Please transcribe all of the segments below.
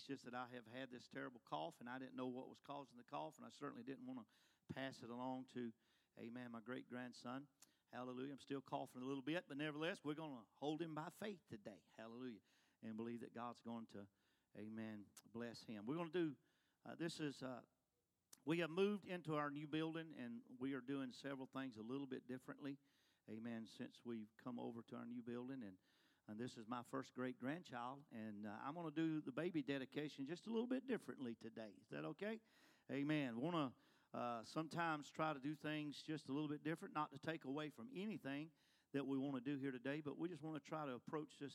It's just that I have had this terrible cough, and I didn't know what was causing the cough, and I certainly didn't want to pass it along to, amen, my great grandson. Hallelujah. I'm still coughing a little bit, but nevertheless, we're going to hold him by faith today. Hallelujah. And believe that God's going to, amen, bless him. We're going to do, uh, this is, uh, we have moved into our new building, and we are doing several things a little bit differently, amen, since we've come over to our new building. And and this is my first great grandchild, and uh, I'm going to do the baby dedication just a little bit differently today. Is that okay? Amen. Want to uh, sometimes try to do things just a little bit different, not to take away from anything that we want to do here today, but we just want to try to approach this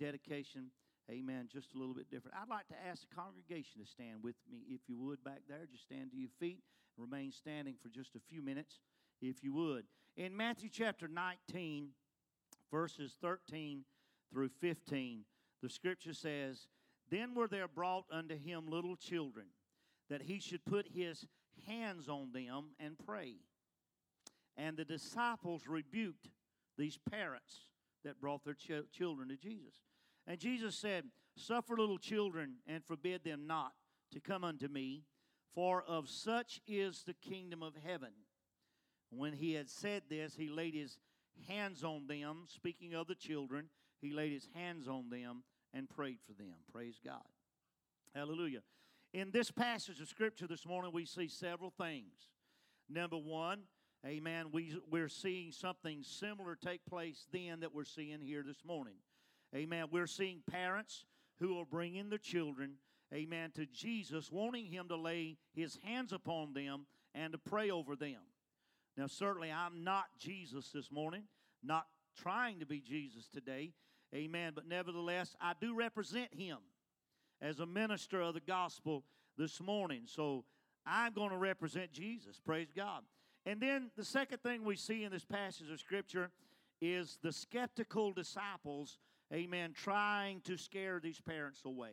dedication, amen, just a little bit different. I'd like to ask the congregation to stand with me, if you would, back there. Just stand to your feet, remain standing for just a few minutes, if you would. In Matthew chapter 19, verses 13 through 15, the scripture says, Then were there brought unto him little children, that he should put his hands on them and pray. And the disciples rebuked these parents that brought their ch- children to Jesus. And Jesus said, Suffer little children and forbid them not to come unto me, for of such is the kingdom of heaven. When he had said this, he laid his hands on them, speaking of the children, he laid his hands on them and prayed for them. Praise God. Hallelujah. In this passage of Scripture this morning, we see several things. Number one, amen, we, we're seeing something similar take place then that we're seeing here this morning. Amen. We're seeing parents who are bringing their children, amen, to Jesus, wanting him to lay his hands upon them and to pray over them. Now, certainly, I'm not Jesus this morning, not trying to be Jesus today. Amen. But nevertheless, I do represent him as a minister of the gospel this morning. So I'm going to represent Jesus. Praise God. And then the second thing we see in this passage of Scripture is the skeptical disciples, amen, trying to scare these parents away.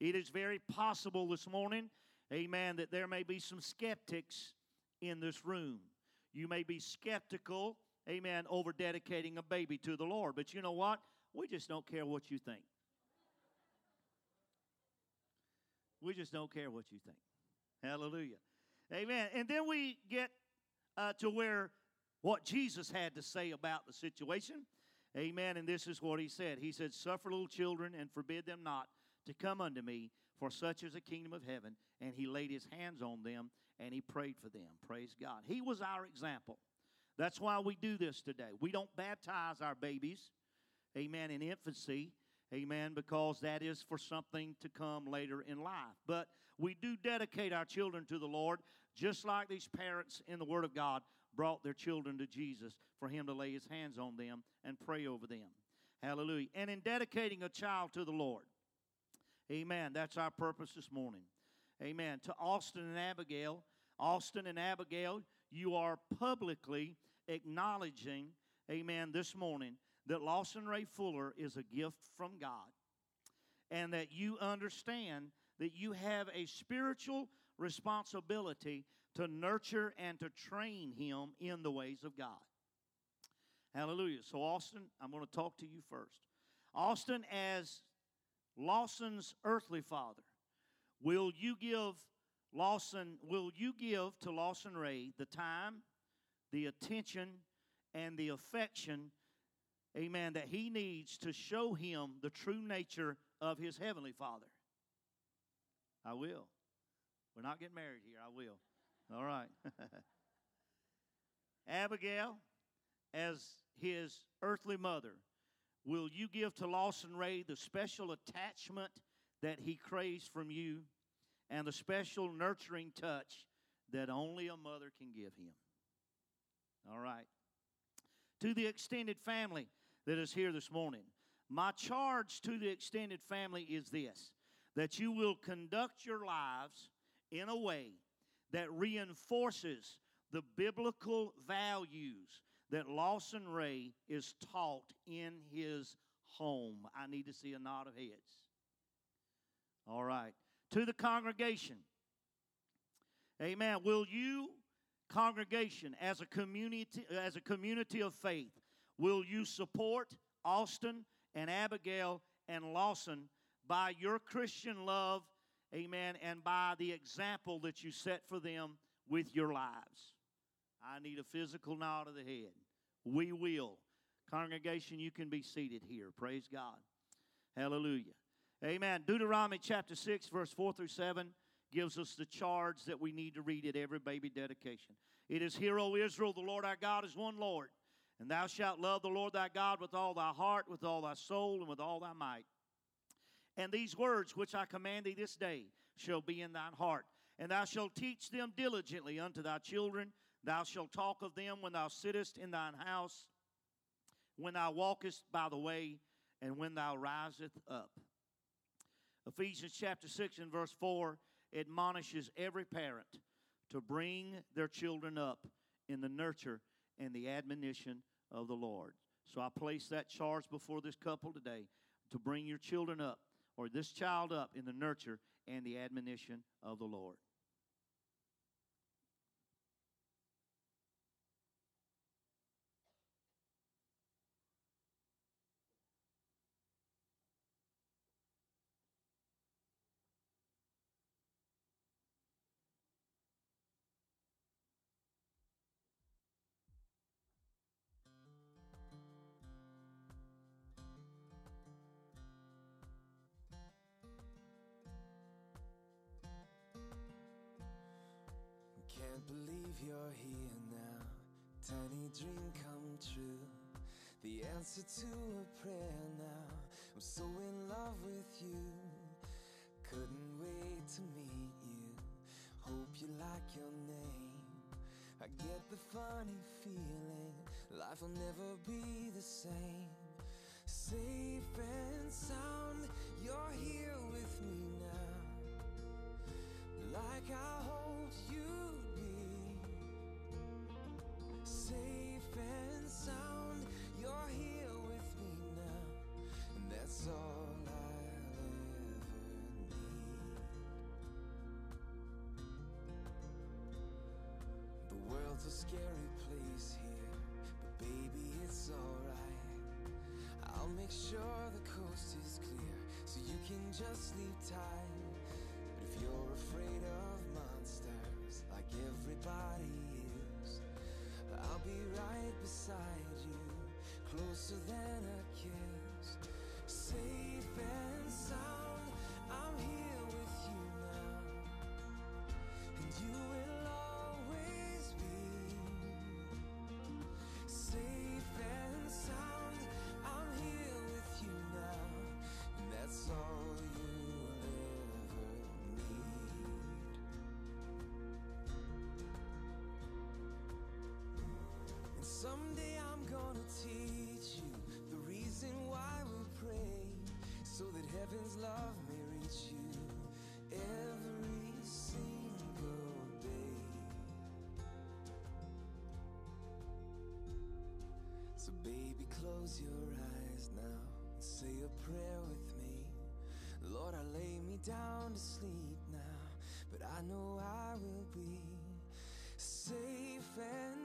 It is very possible this morning, amen, that there may be some skeptics in this room. You may be skeptical amen, over dedicating a baby to the Lord. But you know what? We just don't care what you think. We just don't care what you think. Hallelujah. Amen. And then we get uh, to where what Jesus had to say about the situation. Amen. And this is what he said He said, Suffer little children and forbid them not to come unto me, for such is the kingdom of heaven. And he laid his hands on them and he prayed for them. Praise God. He was our example. That's why we do this today. We don't baptize our babies, amen, in infancy, amen, because that is for something to come later in life. But we do dedicate our children to the Lord, just like these parents in the Word of God brought their children to Jesus for Him to lay His hands on them and pray over them. Hallelujah. And in dedicating a child to the Lord, amen, that's our purpose this morning. Amen. To Austin and Abigail, Austin and Abigail, you are publicly acknowledging, amen, this morning that Lawson Ray Fuller is a gift from God and that you understand that you have a spiritual responsibility to nurture and to train him in the ways of God. Hallelujah. So, Austin, I'm going to talk to you first. Austin, as Lawson's earthly father, will you give Lawson, will you give to Lawson Ray the time, the attention, and the affection, amen, that he needs to show him the true nature of his heavenly Father? I will. We're not getting married here. I will. All right. Abigail, as his earthly mother, will you give to Lawson Ray the special attachment that he craves from you? and the special nurturing touch that only a mother can give him. All right. To the extended family that is here this morning, my charge to the extended family is this that you will conduct your lives in a way that reinforces the biblical values that Lawson Ray is taught in his home. I need to see a nod of heads. All right to the congregation. Amen. Will you, congregation, as a community, as a community of faith, will you support Austin and Abigail and Lawson by your Christian love, amen, and by the example that you set for them with your lives. I need a physical nod of the head. We will. Congregation, you can be seated here. Praise God. Hallelujah. Amen. Deuteronomy chapter 6, verse 4 through 7 gives us the charge that we need to read at every baby dedication. It is, Hear, O Israel, the Lord our God is one Lord, and thou shalt love the Lord thy God with all thy heart, with all thy soul, and with all thy might. And these words which I command thee this day shall be in thine heart, and thou shalt teach them diligently unto thy children. Thou shalt talk of them when thou sittest in thine house, when thou walkest by the way, and when thou risest up. Ephesians chapter 6 and verse 4 admonishes every parent to bring their children up in the nurture and the admonition of the Lord. So I place that charge before this couple today to bring your children up or this child up in the nurture and the admonition of the Lord. Can't believe you're here now. Tiny dream come true. The answer to a prayer now. I'm so in love with you. Couldn't wait to meet you. Hope you like your name. I get the funny feeling life will never be the same. Safe and sound, you're here with me now. Like I sure the coast is clear so you can just sleep tight. But if you're afraid of monsters, like everybody is, I'll be right beside you, closer than a kiss. Safe and sound, heaven's love may reach you every single day. So, baby, close your eyes now and say a prayer with me. Lord, I lay me down to sleep now, but I know I will be safe and